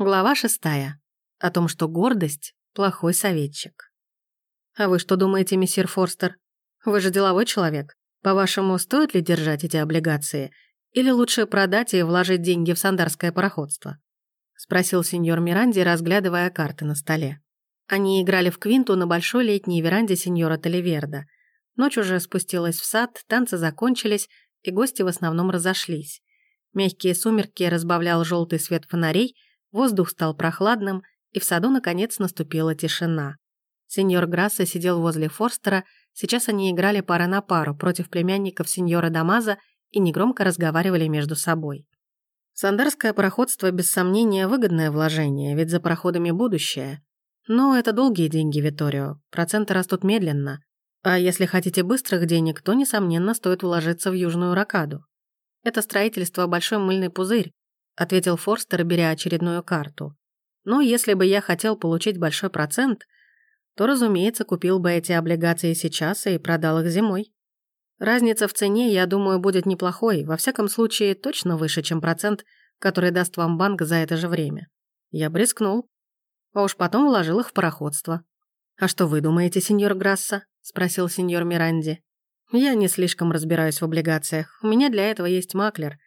Глава шестая. О том, что гордость – плохой советчик. А вы что думаете, месье Форстер? Вы же деловой человек. По-вашему, стоит ли держать эти облигации? Или лучше продать и вложить деньги в сандарское пароходство? Спросил сеньор Миранди, разглядывая карты на столе. Они играли в квинту на большой летней веранде сеньора Теливерда. Ночь уже спустилась в сад, танцы закончились, и гости в основном разошлись. Мягкие сумерки разбавлял желтый свет фонарей – Воздух стал прохладным, и в саду, наконец, наступила тишина. Сеньор Грасса сидел возле Форстера, сейчас они играли пара на пару против племянников сеньора Дамаза и негромко разговаривали между собой. Сандарское пароходство, без сомнения, выгодное вложение, ведь за пароходами будущее. Но это долгие деньги, Виторио, проценты растут медленно. А если хотите быстрых денег, то, несомненно, стоит вложиться в Южную Ракаду. Это строительство – большой мыльный пузырь, ответил Форстер, беря очередную карту. Но если бы я хотел получить большой процент, то, разумеется, купил бы эти облигации сейчас и продал их зимой. Разница в цене, я думаю, будет неплохой, во всяком случае, точно выше, чем процент, который даст вам банк за это же время. Я бы рискнул. А уж потом вложил их в пароходство. «А что вы думаете, сеньор Грасса?» — спросил сеньор Миранди. «Я не слишком разбираюсь в облигациях. У меня для этого есть маклер.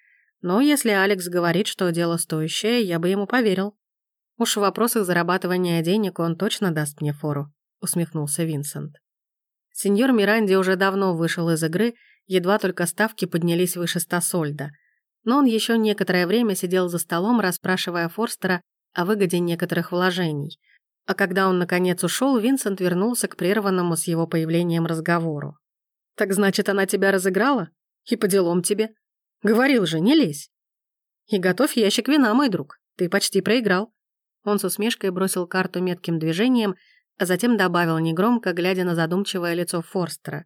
Но если Алекс говорит, что дело стоящее, я бы ему поверил. Уж в вопросах зарабатывания денег он точно даст мне фору», — усмехнулся Винсент. Сеньор Миранди уже давно вышел из игры, едва только ставки поднялись выше ста сольда. Но он еще некоторое время сидел за столом, расспрашивая Форстера о выгоде некоторых вложений. А когда он наконец ушел, Винсент вернулся к прерванному с его появлением разговору. «Так значит, она тебя разыграла? И по делам тебе?» Говорил же, не лезь. И готовь ящик вина, мой друг. Ты почти проиграл. Он с усмешкой бросил карту метким движением, а затем добавил негромко, глядя на задумчивое лицо Форстера.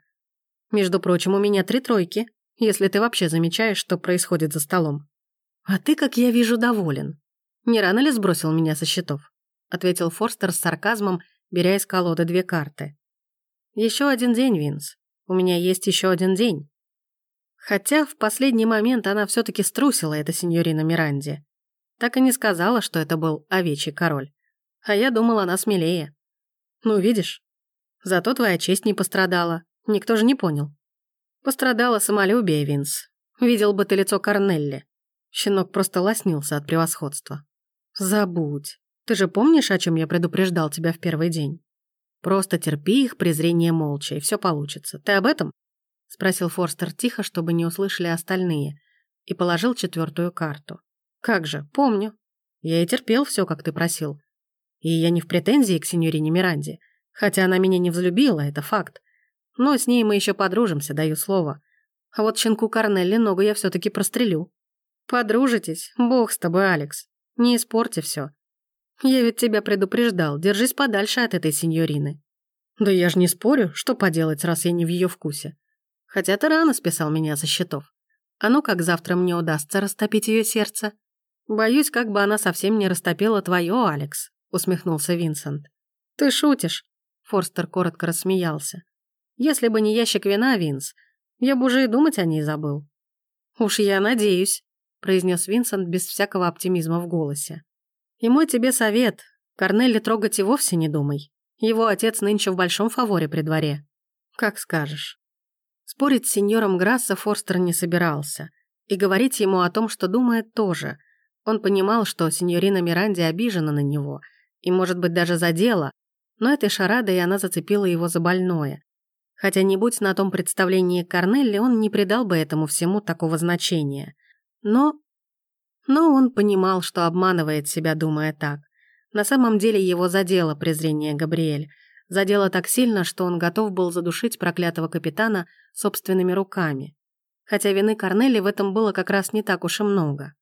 «Между прочим, у меня три тройки, если ты вообще замечаешь, что происходит за столом. А ты, как я вижу, доволен. Не рано ли сбросил меня со счетов?» ответил Форстер с сарказмом, беря из колоды две карты. Еще один день, Винс. У меня есть еще один день. Хотя в последний момент она все таки струсила, эта сеньорина Миранди. Так и не сказала, что это был овечий король. А я думала, она смелее. Ну, видишь? Зато твоя честь не пострадала. Никто же не понял. Пострадало самолюбие, Винс. Видел бы ты лицо Корнелли. Щенок просто лоснился от превосходства. Забудь. Ты же помнишь, о чем я предупреждал тебя в первый день? Просто терпи их презрение молча, и все получится. Ты об этом? — спросил Форстер тихо, чтобы не услышали остальные, и положил четвертую карту. «Как же, помню. Я и терпел все, как ты просил. И я не в претензии к сеньорине Миранде, хотя она меня не взлюбила, это факт. Но с ней мы еще подружимся, даю слово. А вот щенку Корнелли ногу я все таки прострелю. Подружитесь, бог с тобой, Алекс. Не испорти все. Я ведь тебя предупреждал, держись подальше от этой сеньорины. Да я ж не спорю, что поделать, раз я не в ее вкусе. Хотя ты рано списал меня со счетов. А ну как завтра мне удастся растопить ее сердце? Боюсь, как бы она совсем не растопила твое, Алекс, усмехнулся Винсент. Ты шутишь? Форстер коротко рассмеялся. Если бы не ящик вина, Винс, я бы уже и думать о ней забыл. Уж я надеюсь, произнес Винсент без всякого оптимизма в голосе. И мой тебе совет. Корнелли трогать и вовсе не думай. Его отец нынче в большом фаворе при дворе. Как скажешь. Спорить с сеньором Грасса Форстер не собирался. И говорить ему о том, что думает, тоже. Он понимал, что сеньорина Миранди обижена на него, и, может быть, даже задела, но этой шарадой она зацепила его за больное. Хотя не будь на том представлении Корнелли, он не придал бы этому всему такого значения. Но... Но он понимал, что обманывает себя, думая так. На самом деле его задело презрение Габриэль, Задело так сильно, что он готов был задушить проклятого капитана собственными руками. Хотя вины Корнели в этом было как раз не так уж и много.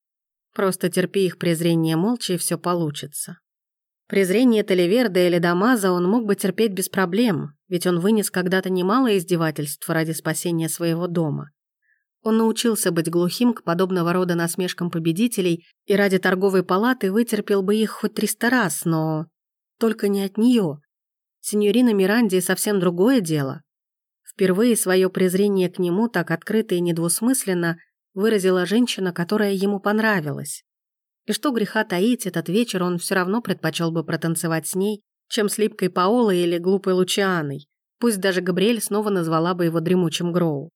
Просто терпи их презрение молча, и все получится. Презрение Теливерда или Дамаза он мог бы терпеть без проблем, ведь он вынес когда-то немало издевательств ради спасения своего дома. Он научился быть глухим к подобного рода насмешкам победителей и ради торговой палаты вытерпел бы их хоть триста раз, но... Только не от нее, Синьорина Миранди совсем другое дело. Впервые свое презрение к нему так открыто и недвусмысленно выразила женщина, которая ему понравилась. И что греха таить, этот вечер он все равно предпочел бы протанцевать с ней, чем с липкой Паолой или глупой Лучианой. Пусть даже Габриэль снова назвала бы его дремучим Гроу.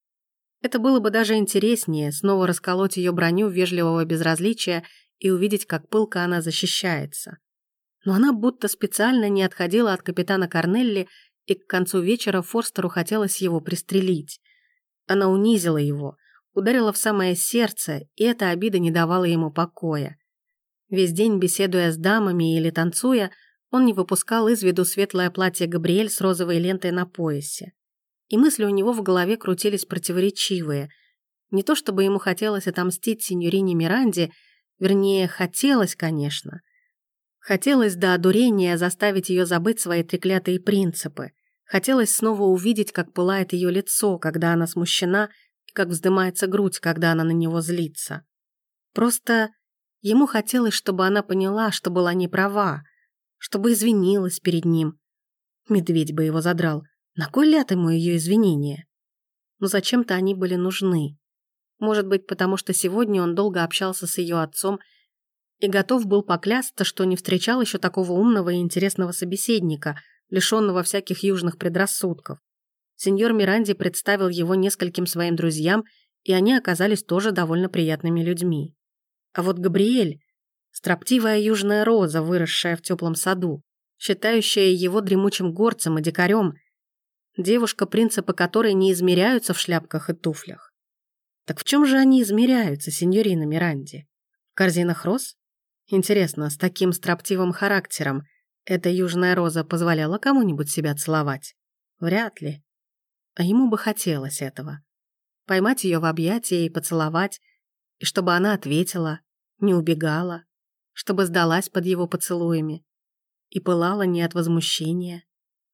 Это было бы даже интереснее, снова расколоть ее броню вежливого безразличия и увидеть, как пылко она защищается. Но она будто специально не отходила от капитана Корнелли, и к концу вечера Форстеру хотелось его пристрелить. Она унизила его, ударила в самое сердце, и эта обида не давала ему покоя. Весь день, беседуя с дамами или танцуя, он не выпускал из виду светлое платье Габриэль с розовой лентой на поясе. И мысли у него в голове крутились противоречивые. Не то чтобы ему хотелось отомстить сеньорине Миранде, вернее, хотелось, конечно. Хотелось до одурения заставить ее забыть свои треклятые принципы. Хотелось снова увидеть, как пылает ее лицо, когда она смущена, и как вздымается грудь, когда она на него злится. Просто ему хотелось, чтобы она поняла, что была не права, чтобы извинилась перед ним. Медведь бы его задрал. На кой ляд ему ее извинения? Но зачем-то они были нужны. Может быть, потому что сегодня он долго общался с ее отцом и готов был поклясться, что не встречал еще такого умного и интересного собеседника, лишенного всяких южных предрассудков. Сеньор Миранди представил его нескольким своим друзьям, и они оказались тоже довольно приятными людьми. А вот Габриэль Строптивая южная роза, выросшая в теплом саду, считающая его дремучим горцем и дикарем, девушка, принципы которой не измеряются в шляпках и туфлях. Так в чем же они измеряются, сеньорина Миранди? В корзинах роз? Интересно, с таким строптивым характером эта южная роза позволяла кому-нибудь себя целовать? Вряд ли. А ему бы хотелось этого. Поймать ее в объятия и поцеловать, и чтобы она ответила, не убегала, чтобы сдалась под его поцелуями. И пылала не от возмущения.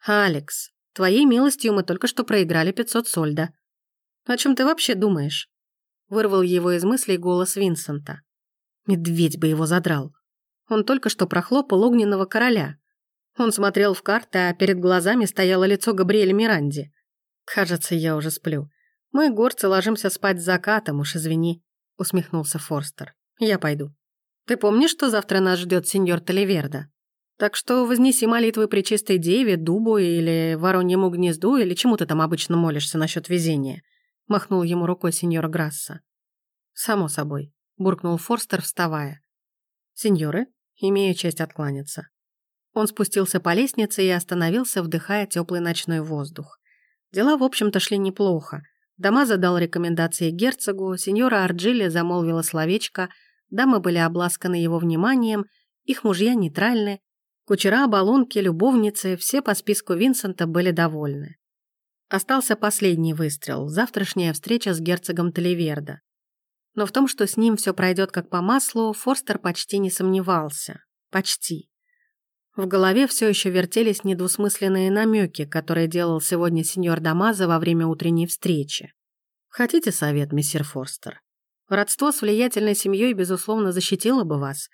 «Алекс, твоей милостью мы только что проиграли 500 сольда. О чем ты вообще думаешь?» Вырвал его из мыслей голос Винсента. Медведь бы его задрал. Он только что прохлопал огненного короля. Он смотрел в карты, а перед глазами стояло лицо Габриэля Миранди. «Кажется, я уже сплю. Мы, горцы, ложимся спать с закатом, уж извини», — усмехнулся Форстер. «Я пойду». Ты помнишь, что завтра нас ждет сеньор Таливерда? Так что вознеси молитвы при чистой деве, дубу или вороньему гнезду, или чему ты там обычно молишься насчет везения», — махнул ему рукой сеньора Грасса. «Само собой», — буркнул Форстер, вставая. «Сеньоры, имею честь откланяться». Он спустился по лестнице и остановился, вдыхая теплый ночной воздух. Дела, в общем-то, шли неплохо. Дома задал рекомендации герцогу, сеньора Арджили замолвила словечко — Дамы были обласканы его вниманием, их мужья нейтральны, кучера, баллонки, любовницы, все по списку Винсента были довольны. Остался последний выстрел, завтрашняя встреча с герцогом Таливерда. Но в том, что с ним все пройдет как по маслу, Форстер почти не сомневался. Почти. В голове все еще вертелись недвусмысленные намеки, которые делал сегодня сеньор Дамаза во время утренней встречи. «Хотите совет, мистер Форстер?» Родство с влиятельной семьей, безусловно, защитило бы вас.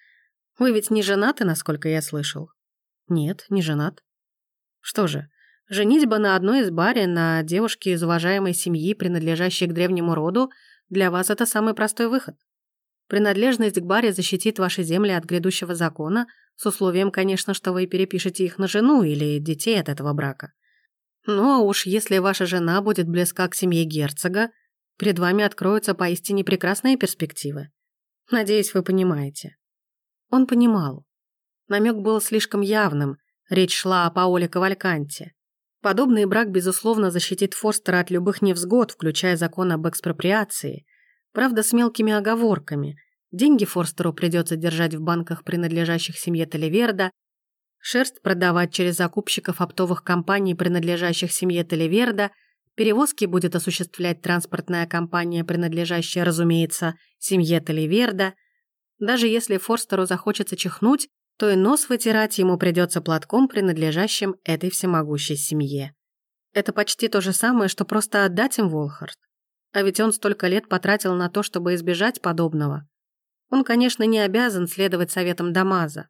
Вы ведь не женаты, насколько я слышал? Нет, не женат. Что же, женитьба на одной из баре на девушке из уважаемой семьи, принадлежащей к древнему роду, для вас это самый простой выход. Принадлежность к баре защитит ваши земли от грядущего закона, с условием, конечно, что вы перепишете их на жену или детей от этого брака. Ну а уж если ваша жена будет близка к семье герцога, Перед вами откроются поистине прекрасные перспективы. Надеюсь, вы понимаете». Он понимал. Намек был слишком явным, речь шла о Паоле Кавальканте. Подобный брак, безусловно, защитит Форстера от любых невзгод, включая закон об экспроприации. Правда, с мелкими оговорками. Деньги Форстеру придется держать в банках, принадлежащих семье Телеверда, шерсть продавать через закупщиков оптовых компаний, принадлежащих семье Телеверда – Перевозки будет осуществлять транспортная компания, принадлежащая, разумеется, семье Таливерда. Даже если Форстеру захочется чихнуть, то и нос вытирать ему придется платком, принадлежащим этой всемогущей семье. Это почти то же самое, что просто отдать им Волхард. А ведь он столько лет потратил на то, чтобы избежать подобного. Он, конечно, не обязан следовать советам Дамаза,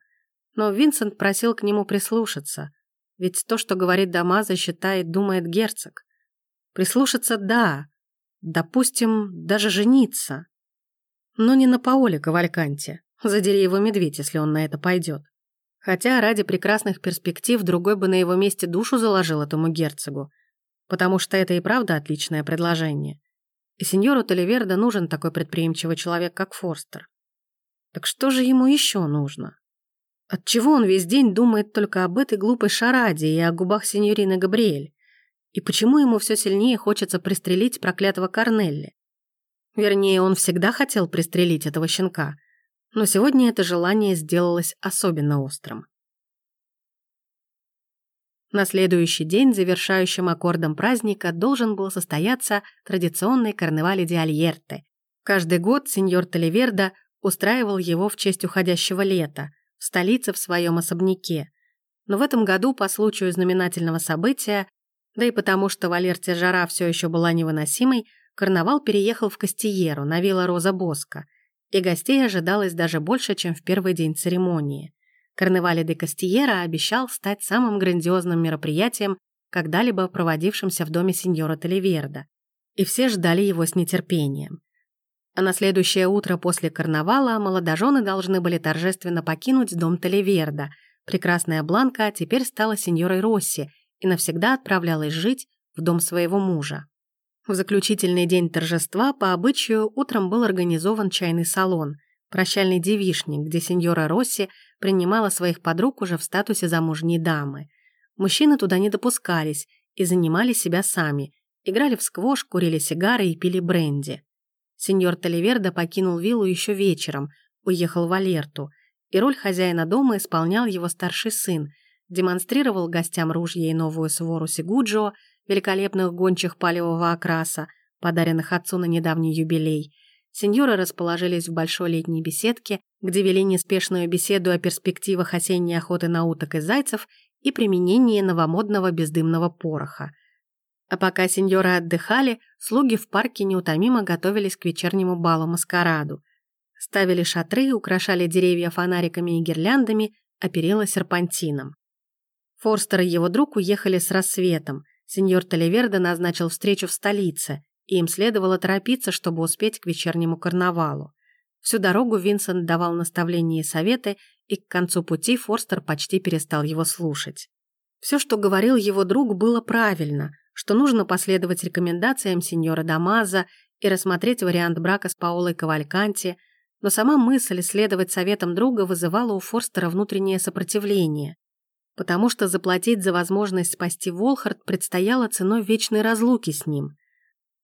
но Винсент просил к нему прислушаться, ведь то, что говорит Дамаза, считает, думает герцог. Прислушаться – да. Допустим, даже жениться. Но не на Паоле Кавальканте. Задери его медведь, если он на это пойдет. Хотя ради прекрасных перспектив другой бы на его месте душу заложил этому герцогу, потому что это и правда отличное предложение. И сеньору Толивердо нужен такой предприимчивый человек, как Форстер. Так что же ему еще нужно? Отчего он весь день думает только об этой глупой шараде и о губах сеньорины Габриэль? И почему ему все сильнее хочется пристрелить проклятого Корнелли? Вернее, он всегда хотел пристрелить этого щенка, но сегодня это желание сделалось особенно острым. На следующий день завершающим аккордом праздника должен был состояться традиционный карнавале ди Альерте. Каждый год сеньор Толиверда устраивал его в честь уходящего лета, в столице в своем особняке. Но в этом году, по случаю знаменательного события, да и потому что в Алерте жара все еще была невыносимой, карнавал переехал в Кастиеру, на вилла Роза Боска, и гостей ожидалось даже больше, чем в первый день церемонии. Карнавале де Кастиера обещал стать самым грандиозным мероприятием, когда-либо проводившимся в доме сеньора Теливерда, и все ждали его с нетерпением. А на следующее утро после карнавала молодожены должны были торжественно покинуть дом Теливерда. Прекрасная Бланка теперь стала сеньорой Росси и навсегда отправлялась жить в дом своего мужа. В заключительный день торжества по обычаю утром был организован чайный салон, прощальный девишник, где сеньора Росси – принимала своих подруг уже в статусе замужней дамы. Мужчины туда не допускались и занимали себя сами, играли в сквош, курили сигары и пили бренди. Сеньор Таливерда покинул виллу еще вечером, уехал в Алерту, и роль хозяина дома исполнял его старший сын, демонстрировал гостям ружья и новую свору Сигуджо, великолепных гончих палевого окраса, подаренных отцу на недавний юбилей. Сеньоры расположились в большой летней беседке, где вели неспешную беседу о перспективах осенней охоты на уток и зайцев и применении новомодного бездымного пороха. А пока сеньоры отдыхали, слуги в парке неутомимо готовились к вечернему балу-маскараду. Ставили шатры, украшали деревья фонариками и гирляндами, оперила серпантином. Форстер и его друг уехали с рассветом. Сеньор Толивердо назначил встречу в столице, и им следовало торопиться, чтобы успеть к вечернему карнавалу. Всю дорогу Винсент давал наставления и советы, и к концу пути Форстер почти перестал его слушать. Все, что говорил его друг, было правильно, что нужно последовать рекомендациям сеньора Дамаза и рассмотреть вариант брака с Паолой Кавальканти, но сама мысль следовать советам друга вызывала у Форстера внутреннее сопротивление, потому что заплатить за возможность спасти Волхард предстояло ценой вечной разлуки с ним.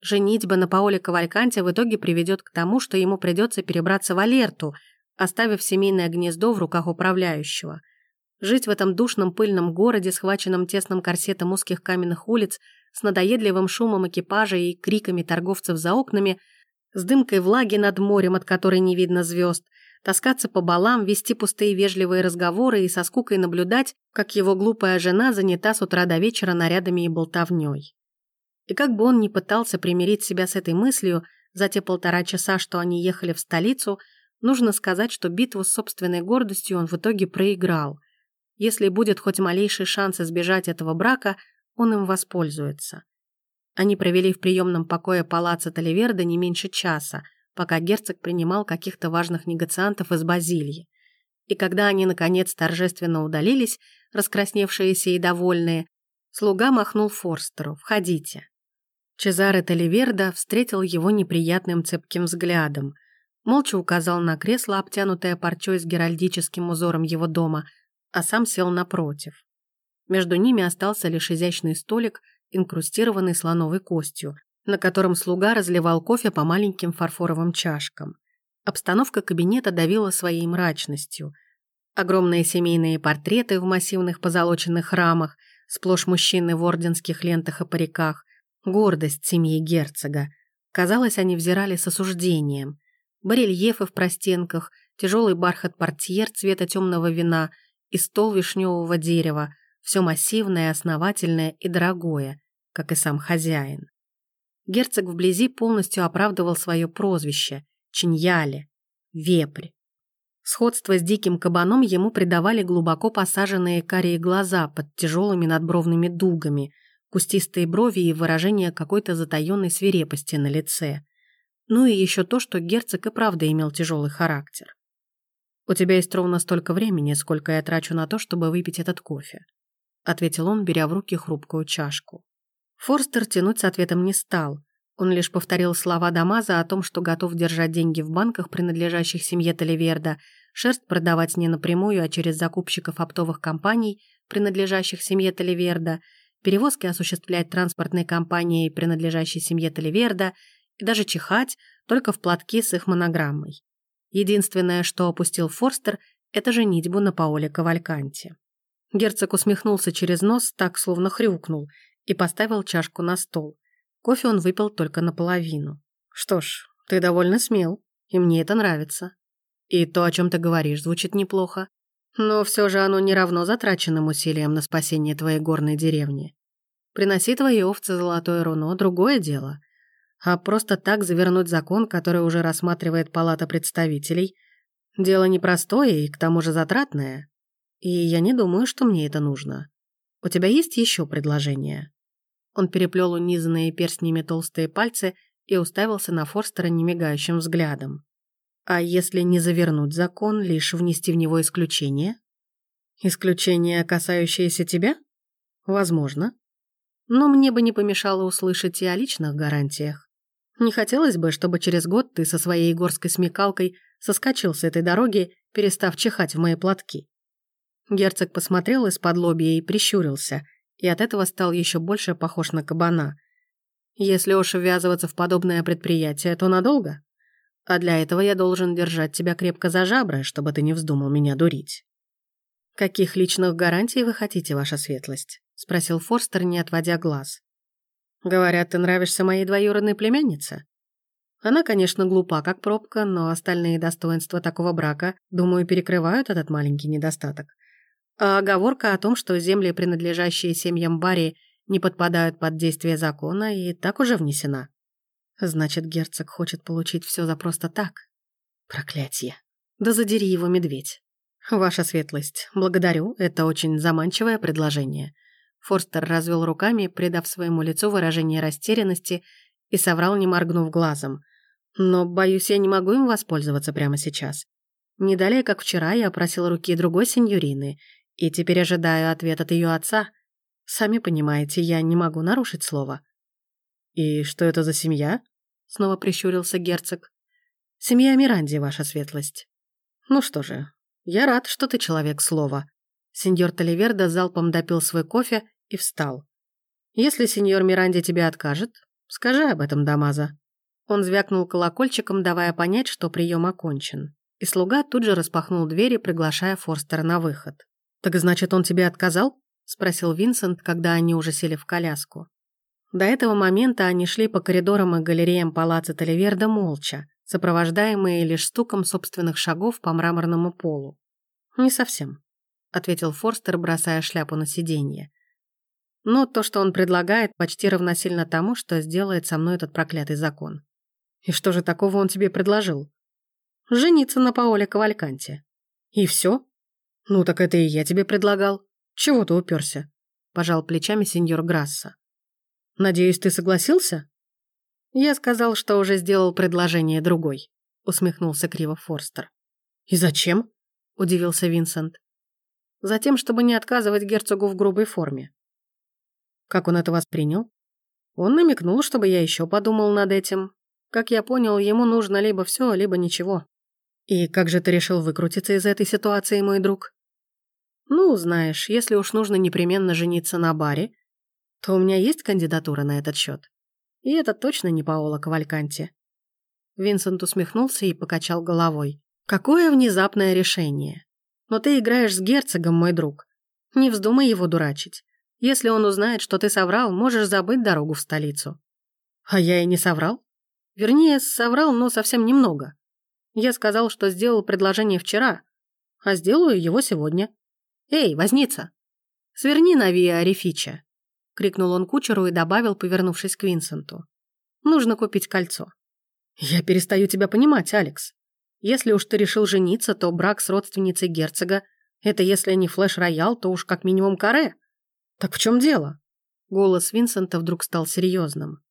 Женитьба на Паоле Кавальканте в итоге приведет к тому, что ему придется перебраться в Алерту, оставив семейное гнездо в руках управляющего. Жить в этом душном пыльном городе, схваченном тесным корсетом узких каменных улиц, с надоедливым шумом экипажа и криками торговцев за окнами, с дымкой влаги над морем, от которой не видно звезд, таскаться по балам, вести пустые вежливые разговоры и со скукой наблюдать, как его глупая жена занята с утра до вечера нарядами и болтовней. И как бы он ни пытался примирить себя с этой мыслью, за те полтора часа, что они ехали в столицу, нужно сказать, что битву с собственной гордостью он в итоге проиграл. Если будет хоть малейший шанс избежать этого брака, он им воспользуется. Они провели в приемном покое палаца Таливерда не меньше часа, пока герцог принимал каких-то важных негациантов из Базилии. И когда они, наконец, торжественно удалились, раскрасневшиеся и довольные, слуга махнул Форстеру «Входите». Чезаре Теливерда встретил его неприятным цепким взглядом. Молча указал на кресло, обтянутое парчой с геральдическим узором его дома, а сам сел напротив. Между ними остался лишь изящный столик, инкрустированный слоновой костью, на котором слуга разливал кофе по маленьким фарфоровым чашкам. Обстановка кабинета давила своей мрачностью. Огромные семейные портреты в массивных позолоченных рамах, сплошь мужчины в орденских лентах и париках, гордость семьи герцога. Казалось, они взирали с осуждением. Барельефы в простенках, тяжелый бархат портьер цвета темного вина и стол вишневого дерева, все массивное, основательное и дорогое, как и сам хозяин. Герцог вблизи полностью оправдывал свое прозвище – Чиньяли, вепрь. Сходство с диким кабаном ему придавали глубоко посаженные карие глаза под тяжелыми надбровными дугами – кустистые брови и выражение какой-то затаенной свирепости на лице. Ну и еще то, что герцог и правда имел тяжелый характер. «У тебя есть ровно столько времени, сколько я трачу на то, чтобы выпить этот кофе», ответил он, беря в руки хрупкую чашку. Форстер тянуть с ответом не стал. Он лишь повторил слова Дамаза о том, что готов держать деньги в банках, принадлежащих семье Таливерда, шерсть продавать не напрямую, а через закупщиков оптовых компаний, принадлежащих семье Таливерда, перевозки осуществлять транспортной компанией, принадлежащей семье Таливерда, и даже чихать только в платки с их монограммой. Единственное, что опустил Форстер, это женитьбу на Паоле Кавальканте. Герцог усмехнулся через нос, так словно хрюкнул, и поставил чашку на стол. Кофе он выпил только наполовину. «Что ж, ты довольно смел, и мне это нравится. И то, о чем ты говоришь, звучит неплохо. Но все же оно не равно затраченным усилиям на спасение твоей горной деревни. Приноси твои овцы золотое руно – другое дело. А просто так завернуть закон, который уже рассматривает Палата представителей – дело непростое и к тому же затратное. И я не думаю, что мне это нужно. У тебя есть еще предложения?» Он переплел унизанные перстнями толстые пальцы и уставился на Форстера немигающим взглядом. «А если не завернуть закон, лишь внести в него исключение?» «Исключение, касающееся тебя?» «Возможно. Но мне бы не помешало услышать и о личных гарантиях. Не хотелось бы, чтобы через год ты со своей горской смекалкой соскочил с этой дороги, перестав чихать в мои платки». Герцог посмотрел из-под лобья и прищурился – и от этого стал еще больше похож на кабана. Если уж ввязываться в подобное предприятие, то надолго. А для этого я должен держать тебя крепко за жабры, чтобы ты не вздумал меня дурить. «Каких личных гарантий вы хотите, ваша светлость?» — спросил Форстер, не отводя глаз. «Говорят, ты нравишься моей двоюродной племяннице?» Она, конечно, глупа, как пробка, но остальные достоинства такого брака, думаю, перекрывают этот маленький недостаток. А оговорка о том, что земли, принадлежащие семьям Барри, не подпадают под действие закона, и так уже внесена. Значит, герцог хочет получить все за просто так. Проклятье. Да задери его, медведь. Ваша светлость, благодарю, это очень заманчивое предложение. Форстер развел руками, придав своему лицу выражение растерянности и соврал, не моргнув глазом. Но, боюсь, я не могу им воспользоваться прямо сейчас. Не далее, как вчера, я просил руки другой сеньорины, и теперь ожидаю ответ от ее отца. Сами понимаете, я не могу нарушить слово. «И что это за семья?» — снова прищурился герцог. «Семья Миранди, ваша светлость». «Ну что же, я рад, что ты человек слова». Сеньор Таливерда залпом допил свой кофе и встал. «Если сеньор Миранди тебя откажет, скажи об этом, Дамаза». Он звякнул колокольчиком, давая понять, что прием окончен. И слуга тут же распахнул двери, приглашая Форстера на выход. «Так значит, он тебе отказал?» — спросил Винсент, когда они уже сели в коляску. До этого момента они шли по коридорам и галереям палаца Таливерда молча, сопровождаемые лишь стуком собственных шагов по мраморному полу. «Не совсем», — ответил Форстер, бросая шляпу на сиденье. «Но то, что он предлагает, почти равносильно тому, что сделает со мной этот проклятый закон». «И что же такого он тебе предложил?» «Жениться на Паоле Кавальканте». «И все?» «Ну так это и я тебе предлагал. Чего ты уперся?» Пожал плечами сеньор Грасса. «Надеюсь, ты согласился?» «Я сказал, что уже сделал предложение другой», усмехнулся криво Форстер. «И зачем?» удивился Винсент. «Затем, чтобы не отказывать герцогу в грубой форме». «Как он это воспринял?» Он намекнул, чтобы я еще подумал над этим. Как я понял, ему нужно либо все, либо ничего. «И как же ты решил выкрутиться из этой ситуации, мой друг?» «Ну, знаешь, если уж нужно непременно жениться на баре, то у меня есть кандидатура на этот счет. И это точно не Паоло Кавальканти». Винсент усмехнулся и покачал головой. «Какое внезапное решение! Но ты играешь с герцогом, мой друг. Не вздумай его дурачить. Если он узнает, что ты соврал, можешь забыть дорогу в столицу». «А я и не соврал?» «Вернее, соврал, но совсем немного. Я сказал, что сделал предложение вчера, а сделаю его сегодня. «Эй, возница! Сверни на Виа Арифича!» — крикнул он кучеру и добавил, повернувшись к Винсенту. «Нужно купить кольцо». «Я перестаю тебя понимать, Алекс. Если уж ты решил жениться, то брак с родственницей герцога — это если не флеш-роял, то уж как минимум каре. Так в чем дело?» Голос Винсента вдруг стал серьезным.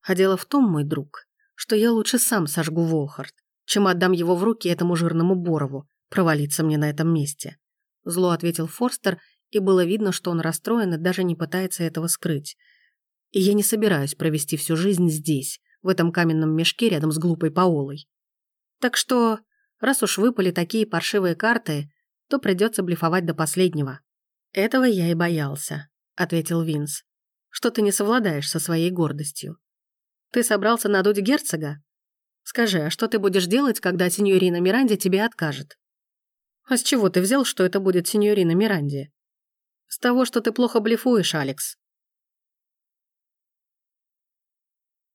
«А дело в том, мой друг, что я лучше сам сожгу Волхард, чем отдам его в руки этому жирному Борову, провалиться мне на этом месте. Зло ответил Форстер, и было видно, что он расстроен и даже не пытается этого скрыть. И я не собираюсь провести всю жизнь здесь, в этом каменном мешке рядом с глупой Паолой. Так что, раз уж выпали такие паршивые карты, то придется блефовать до последнего. Этого я и боялся, ответил Винс, что ты не совладаешь со своей гордостью. Ты собрался надуть герцога? Скажи, а что ты будешь делать, когда сеньорина Миранди тебе откажет? А с чего ты взял, что это будет сеньорина Миранди? С того, что ты плохо блефуешь, Алекс.